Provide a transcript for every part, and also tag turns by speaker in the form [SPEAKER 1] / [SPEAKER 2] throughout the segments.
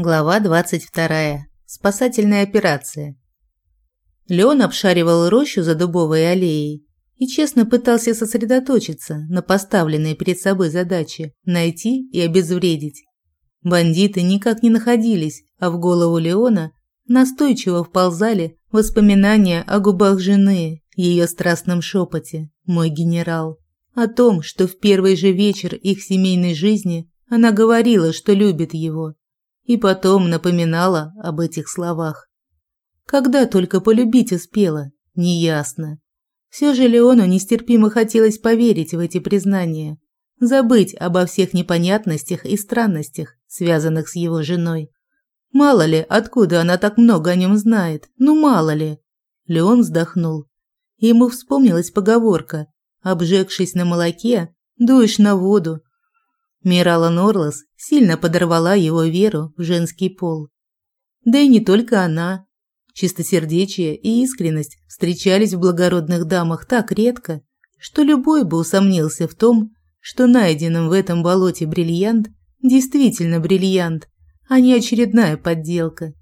[SPEAKER 1] Глава 22. Спасательная операция. Леон обшаривал рощу за дубовой аллеей и честно пытался сосредоточиться на поставленной перед собой задаче найти и обезвредить. Бандиты никак не находились, а в голову Леона настойчиво вползали воспоминания о губах жены, ее страстном шепоте «Мой генерал», о том, что в первый же вечер их семейной жизни она говорила, что любит его и потом напоминала об этих словах. Когда только полюбить успела, неясно. Все же Леону нестерпимо хотелось поверить в эти признания, забыть обо всех непонятностях и странностях, связанных с его женой. Мало ли, откуда она так много о нем знает, ну мало ли. Леон вздохнул. Ему вспомнилась поговорка «Обжегшись на молоке, дуешь на воду, Мирала Норлас сильно подорвала его веру в женский пол. Да и не только она. Чистосердечие и искренность встречались в благородных дамах так редко, что любой бы усомнился в том, что найденным в этом болоте бриллиант действительно бриллиант, а не очередная подделка.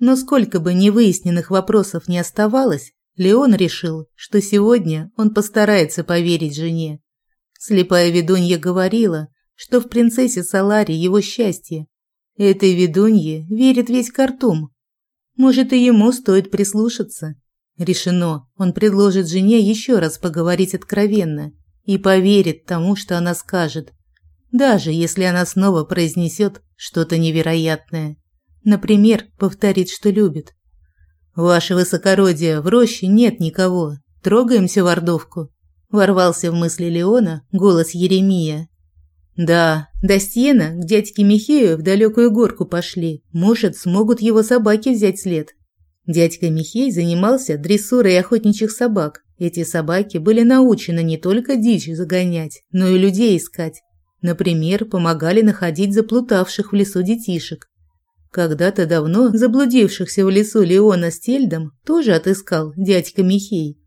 [SPEAKER 1] Но сколько бы невыясненных вопросов не оставалось, Леон решил, что сегодня он постарается поверить жене. Слепая ведунья говорила, что в принцессе Саларе его счастье. Этой ведунье верит весь Картум. Может, и ему стоит прислушаться. Решено, он предложит жене еще раз поговорить откровенно и поверит тому, что она скажет, даже если она снова произнесет что-то невероятное. Например, повторит, что любит. «Ваше высокородие, в роще нет никого. Трогаемся в Ордовку», – ворвался в мысли Леона голос Еремия. Да, до стена к дядьке Михею в далекую горку пошли. Может, смогут его собаки взять след. Дядька Михей занимался дрессурой охотничьих собак. Эти собаки были научены не только дичь загонять, но и людей искать. Например, помогали находить заплутавших в лесу детишек. Когда-то давно заблудившихся в лесу Леона с Тельдом тоже отыскал дядька Михей.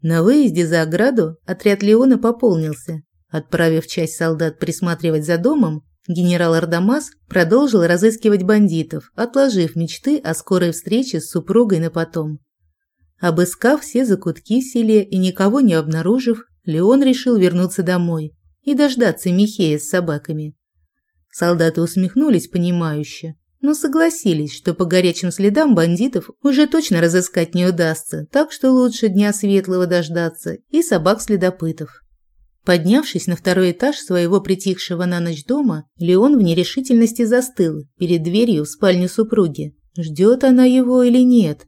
[SPEAKER 1] На выезде за ограду отряд Леона пополнился. Отправив часть солдат присматривать за домом, генерал Ардамас продолжил разыскивать бандитов, отложив мечты о скорой встрече с супругой на потом. Обыскав все закутки в селе и никого не обнаружив, Леон решил вернуться домой и дождаться Михея с собаками. Солдаты усмехнулись понимающе, но согласились, что по горячим следам бандитов уже точно разыскать не удастся, так что лучше дня светлого дождаться и собак-следопытов. Поднявшись на второй этаж своего притихшего на ночь дома, Леон в нерешительности застыл перед дверью в спальню супруги. Ждет она его или нет?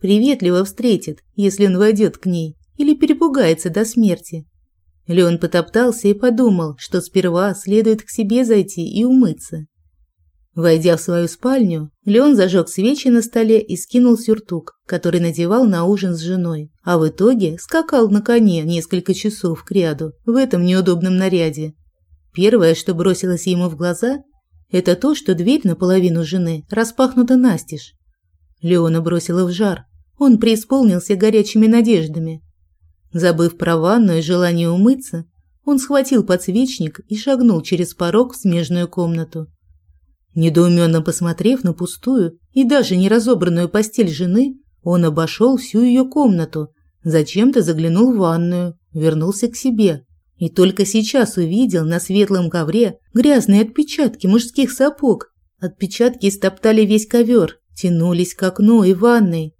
[SPEAKER 1] Приветливо встретит, если он войдет к ней, или перепугается до смерти. Леон потоптался и подумал, что сперва следует к себе зайти и умыться. Войдя в свою спальню, Леон зажег свечи на столе и скинул сюртук, который надевал на ужин с женой, а в итоге скакал на коне несколько часов к ряду в этом неудобном наряде. Первое, что бросилось ему в глаза, это то, что дверь наполовину жены распахнута настежь. Леона бросила в жар. Он преисполнился горячими надеждами. Забыв про ванну и желание умыться, он схватил подсвечник и шагнул через порог в смежную комнату. Недоуменно посмотрев на пустую и даже не разобранную постель жены, он обошел всю ее комнату, зачем-то заглянул в ванную, вернулся к себе и только сейчас увидел на светлом ковре грязные отпечатки мужских сапог. Отпечатки стоптали весь ковер, тянулись к окну и ванной,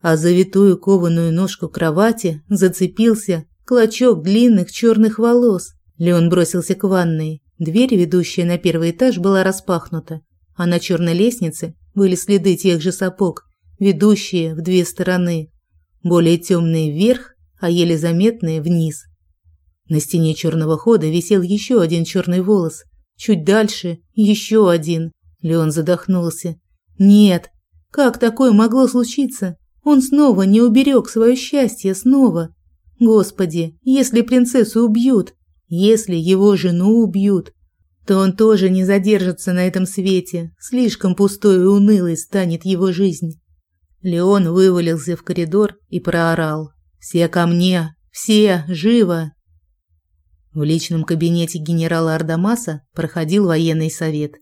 [SPEAKER 1] а за витую кованую ножку кровати зацепился клочок длинных черных волос. Леон бросился к ванной. Дверь, ведущая на первый этаж, была распахнута, а на черной лестнице были следы тех же сапог, ведущие в две стороны, более темные вверх, а еле заметные вниз. На стене черного хода висел еще один черный волос, чуть дальше еще один. Леон задохнулся. Нет, как такое могло случиться? Он снова не уберег свое счастье, снова. Господи, если принцессу убьют, если его жену убьют, то он тоже не задержится на этом свете, слишком пустой и унылой станет его жизнь. Леон вывалился в коридор и проорал: "Все ко мне, все, живо!" В личном кабинете генерала Ардамаса проходил военный совет.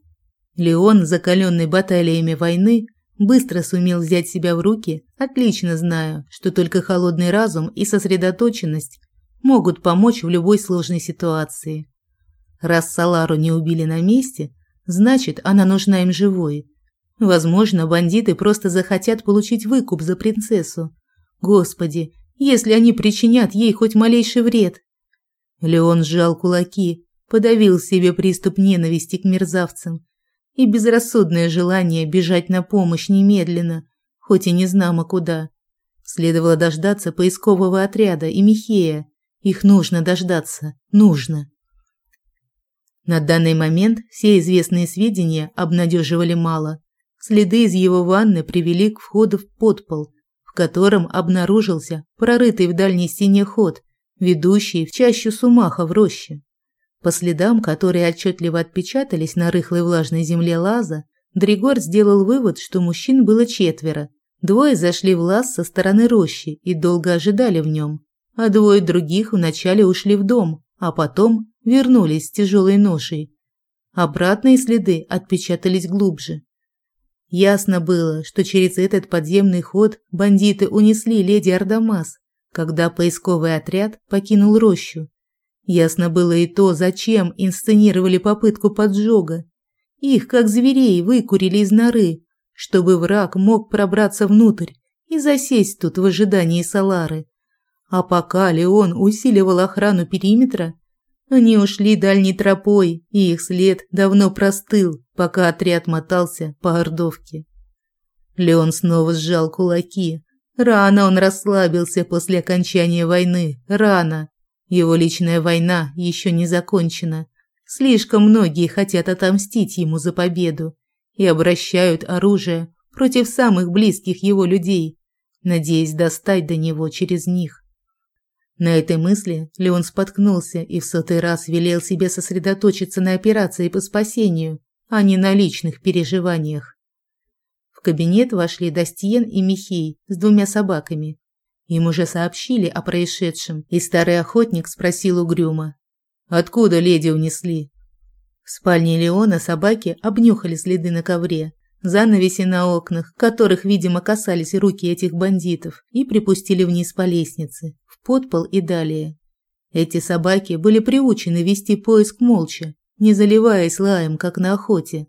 [SPEAKER 1] Леон, закаленный баталиями войны, быстро сумел взять себя в руки, отлично зная, что только холодный разум и сосредоточенность могут помочь в любой сложной ситуации. Раз Салару не убили на месте, значит, она нужна им живой. Возможно, бандиты просто захотят получить выкуп за принцессу. Господи, если они причинят ей хоть малейший вред. Леон сжал кулаки, подавил себе приступ ненависти к мерзавцам и безрассудное желание бежать на помощь немедленно, хоть и не знамо куда. Следовало дождаться поискового отряда и Михея. Их нужно дождаться, нужно. На данный момент все известные сведения обнадеживали мало. Следы из его ванны привели к входу в подпол, в котором обнаружился прорытый в дальней стене ход, ведущий в чащу сумаха в роще. По следам, которые отчетливо отпечатались на рыхлой влажной земле лаза, Дригор сделал вывод, что мужчин было четверо. Двое зашли в лаз со стороны рощи и долго ожидали в нем, а двое других вначале ушли в дом, а потом вернулись с тяжелой ношей. Обратные следы отпечатались глубже. Ясно было, что через этот подземный ход бандиты унесли леди Ардамас, когда поисковый отряд покинул рощу Ясно было и то, зачем инсценировали попытку поджога. Их, как зверей, выкурили из норы, чтобы враг мог пробраться внутрь и засесть тут в ожидании Салары. А пока Леон усиливал охрану периметра, они ушли дальней тропой, и их след давно простыл, пока отряд мотался по Ордовке. Леон снова сжал кулаки. Рано он расслабился после окончания войны, рано. Его личная война еще не закончена. Слишком многие хотят отомстить ему за победу и обращают оружие против самых близких его людей, надеясь достать до него через них. На этой мысли Леон споткнулся и в сотый раз велел себе сосредоточиться на операции по спасению, а не на личных переживаниях. В кабинет вошли Достиен и Михей с двумя собаками им уже сообщили о происшедшем, и старый охотник спросил угрюмо. «Откуда леди унесли?» В спальне Леона собаки обнюхали следы на ковре, занавеси на окнах, которых, видимо, касались руки этих бандитов, и припустили вниз по лестнице, подпол и далее. Эти собаки были приучены вести поиск молча, не заливаясь лаем, как на охоте.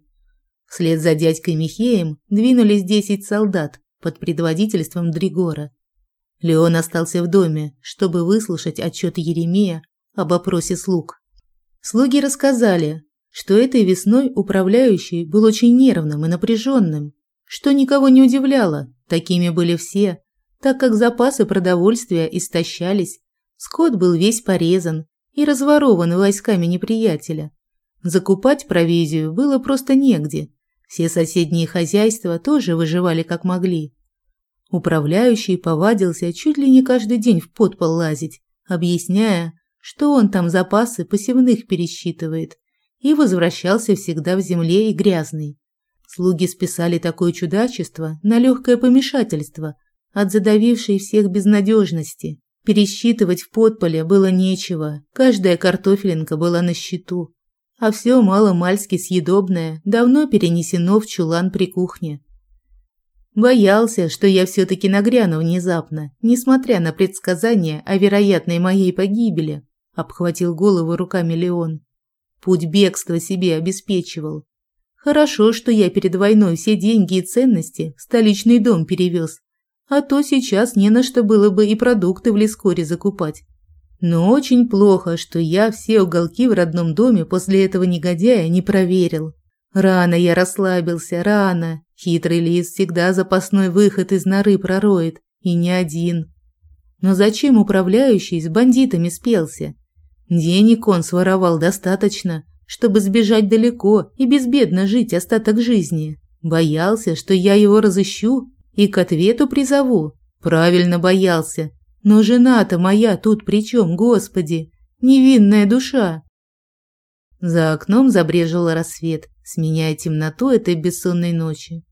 [SPEAKER 1] Вслед за дядькой Михеем двинулись десять солдат под предводительством Дригора. Леон остался в доме, чтобы выслушать отчет Еремея об опросе слуг. Слуги рассказали, что этой весной управляющий был очень нервным и напряженным, что никого не удивляло, такими были все, так как запасы продовольствия истощались, скот был весь порезан и разворован войсками неприятеля. Закупать провизию было просто негде, все соседние хозяйства тоже выживали как могли. Управляющий повадился чуть ли не каждый день в подпол лазить, объясняя, что он там запасы посевных пересчитывает, и возвращался всегда в земле и грязный. Слуги списали такое чудачество на легкое помешательство от задавившей всех безнадежности. Пересчитывать в подполе было нечего, каждая картофелинка была на счету, а все мало-мальски съедобное давно перенесено в чулан при кухне. Боялся, что я все-таки нагряну внезапно, несмотря на предсказания о вероятной моей погибели, обхватил голову руками Леон. Путь бегства себе обеспечивал. Хорошо, что я перед войной все деньги и ценности в столичный дом перевез, а то сейчас не на что было бы и продукты в Лескоре закупать. Но очень плохо, что я все уголки в родном доме после этого негодяя не проверил. Рано я расслабился, рано. Хитрый лис всегда запасной выход из норы пророет, и не один. Но зачем управляющий с бандитами спелся? Денег он своровал достаточно, чтобы сбежать далеко и безбедно жить остаток жизни. Боялся, что я его разыщу и к ответу призову. Правильно боялся. Но жена-то моя тут при чем, Господи? Невинная душа. За окном забрежил рассвет сменяя темноту этой бессонной ночи.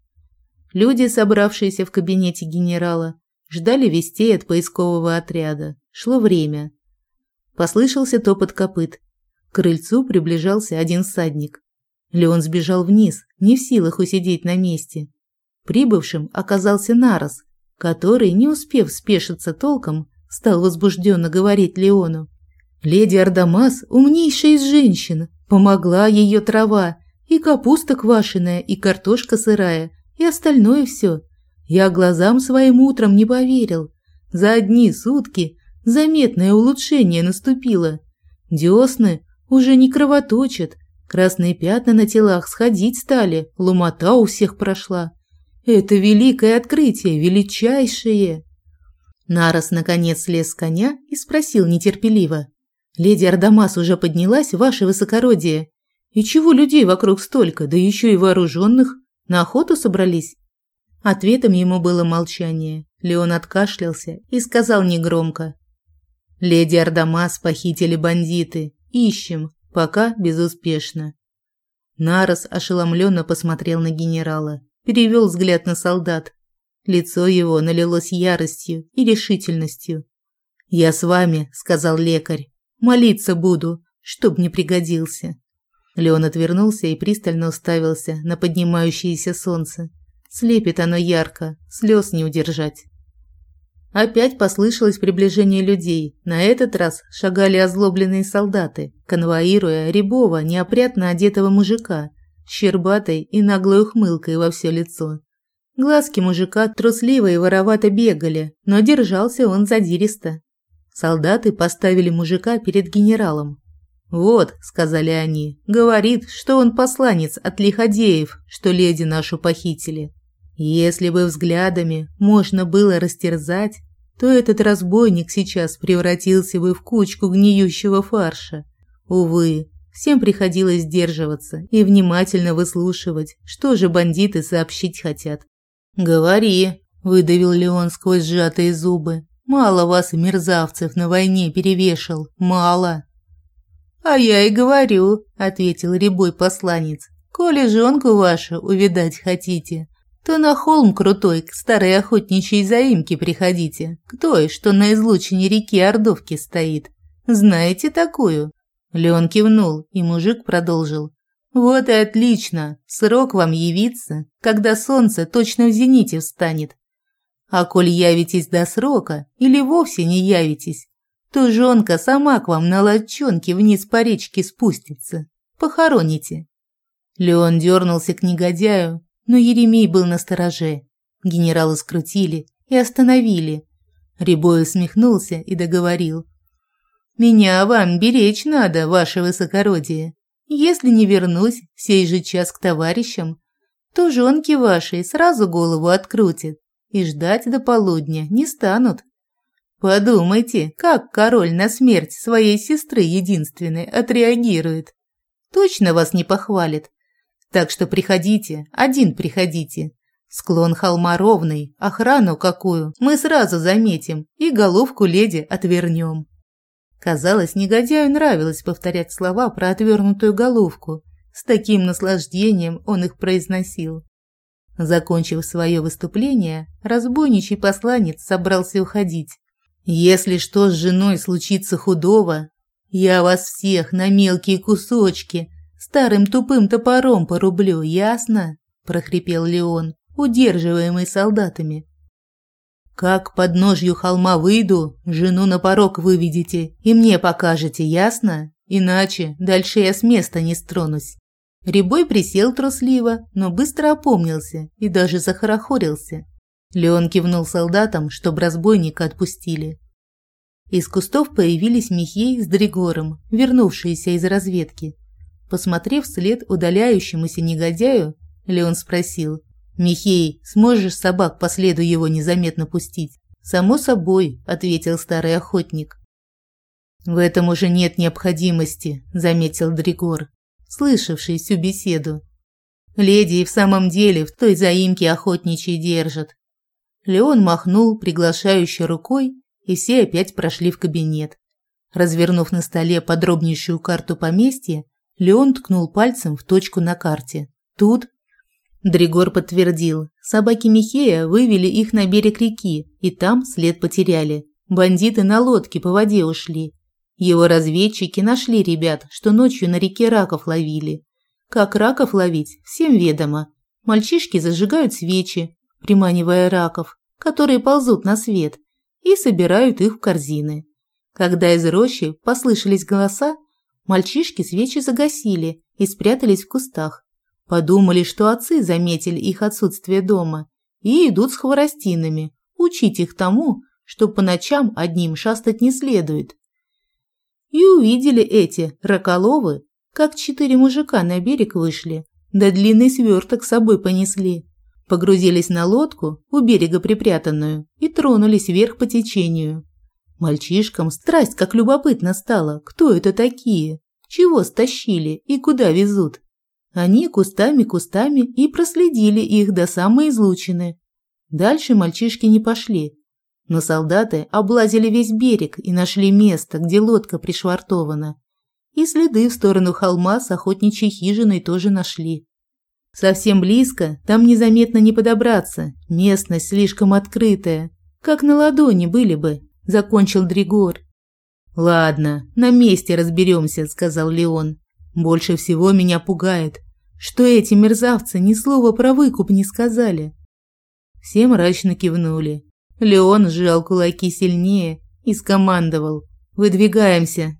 [SPEAKER 1] Люди, собравшиеся в кабинете генерала, ждали вестей от поискового отряда. Шло время. Послышался топот копыт. К крыльцу приближался один всадник. Леон сбежал вниз, не в силах усидеть на месте. Прибывшим оказался Нарос, который, не успев спешиться толком, стал возбужденно говорить Леону. «Леди Ардамас – умнейшая из женщин. Помогла ее трава, и капуста квашеная, и картошка сырая, и остальное все. Я глазам своим утром не поверил. За одни сутки заметное улучшение наступило. Десны уже не кровоточат, красные пятна на телах сходить стали, ломота у всех прошла. Это великое открытие, величайшее. Нарос наконец слез с коня и спросил нетерпеливо. «Леди Ардамас уже поднялась, ваше высокородие? И чего людей вокруг столько, да еще и вооруженных? На охоту собрались?» Ответом ему было молчание. Леон откашлялся и сказал негромко. «Леди Ардамас похитили бандиты. Ищем. Пока безуспешно». Нарос ошеломленно посмотрел на генерала перевел взгляд на солдат. Лицо его налилось яростью и решительностью. «Я с вами», – сказал лекарь. «Молиться буду, чтоб не пригодился». Леон отвернулся и пристально уставился на поднимающееся солнце. Слепит оно ярко, слез не удержать. Опять послышалось приближение людей. На этот раз шагали озлобленные солдаты, конвоируя рябого, неопрятно одетого мужика, щербатой и наглой ухмылкой во все лицо. Глазки мужика трусливо и воровато бегали, но держался он задиристо. Солдаты поставили мужика перед генералом. «Вот», – сказали они, – «говорит, что он посланец от лиходеев, что леди нашу похитили. Если бы взглядами можно было растерзать, то этот разбойник сейчас превратился бы в кучку гниющего фарша. Увы, Всем приходилось сдерживаться и внимательно выслушивать, что же бандиты сообщить хотят. «Говори», – выдавил Леон сквозь сжатые зубы. «Мало вас, мерзавцев, на войне перевешал. Мало». «А я и говорю», – ответил рябой посланец. «Коли жонку вашу увидать хотите, то на холм крутой к старой охотничьей заимке приходите, к той, что на излучине реки Ордовки стоит. Знаете такую?» Леон кивнул, и мужик продолжил. «Вот и отлично. Срок вам явиться, когда солнце точно в зените встанет. А коль явитесь до срока или вовсе не явитесь, то жонка сама к вам на лодчонке вниз по речке спустится. Похороните». Леон дернулся к негодяю, но Еремей был на стороже. Генерала скрутили и остановили. Рябой усмехнулся и договорил. Меня вам беречь надо, ваше высокородие. Если не вернусь в сей же час к товарищам, то жонки вашей сразу голову открутят и ждать до полудня не станут. Подумайте, как король на смерть своей сестры единственной отреагирует. Точно вас не похвалит. Так что приходите, один приходите. Склон холма ровный, охрану какую мы сразу заметим и головку леди отвернем. Казалось, негодяю нравилось повторять слова про отвернутую головку. С таким наслаждением он их произносил. Закончив свое выступление, разбойничий посланец собрался уходить. «Если что с женой случится худого, я вас всех на мелкие кусочки старым тупым топором порублю, ясно?» – прохрипел Леон, удерживаемый солдатами. Как под ножью холма выйду, жену на порог выведете и мне покажете, ясно? Иначе дальше я с места не стронусь. Рябой присел трусливо, но быстро опомнился и даже захорохорился. Леон кивнул солдатам, чтобы разбойника отпустили. Из кустов появились Михей с Дригором, вернувшиеся из разведки. Посмотрев вслед удаляющемуся негодяю, Леон спросил, «Михей, сможешь собак по следу его незаметно пустить?» «Само собой», – ответил старый охотник. «В этом уже нет необходимости», – заметил Дригор, слышавший всю беседу. «Леди и в самом деле в той заимке охотничьей держат». Леон махнул приглашающей рукой, и все опять прошли в кабинет. Развернув на столе подробнейшую карту поместья, Леон ткнул пальцем в точку на карте. Тут Дригор подтвердил. Собаки Михея вывели их на берег реки, и там след потеряли. Бандиты на лодке по воде ушли. Его разведчики нашли ребят, что ночью на реке раков ловили. Как раков ловить, всем ведомо. Мальчишки зажигают свечи, приманивая раков, которые ползут на свет, и собирают их в корзины. Когда из рощи послышались голоса, мальчишки свечи загасили и спрятались в кустах. Подумали, что отцы заметили их отсутствие дома и идут с хворостинами, учить их тому, что по ночам одним шастать не следует. И увидели эти раколовы, как четыре мужика на берег вышли, да длинный сверток с собой понесли. Погрузились на лодку, у берега припрятанную, и тронулись вверх по течению. Мальчишкам страсть как любопытно стало, кто это такие, чего стащили и куда везут. Они кустами-кустами и проследили их до самой излучины. Дальше мальчишки не пошли, но солдаты облазили весь берег и нашли место, где лодка пришвартована. И следы в сторону холма с охотничьей хижиной тоже нашли. Совсем близко, там незаметно не подобраться, местность слишком открытая, как на ладони были бы, закончил Дригор. Ладно, на месте разберемся, сказал Леон. Больше всего меня пугает, что эти мерзавцы ни слова про выкуп не сказали. Все мрачно кивнули. Леон сжал кулаки сильнее и скомандовал: "Выдвигаемся".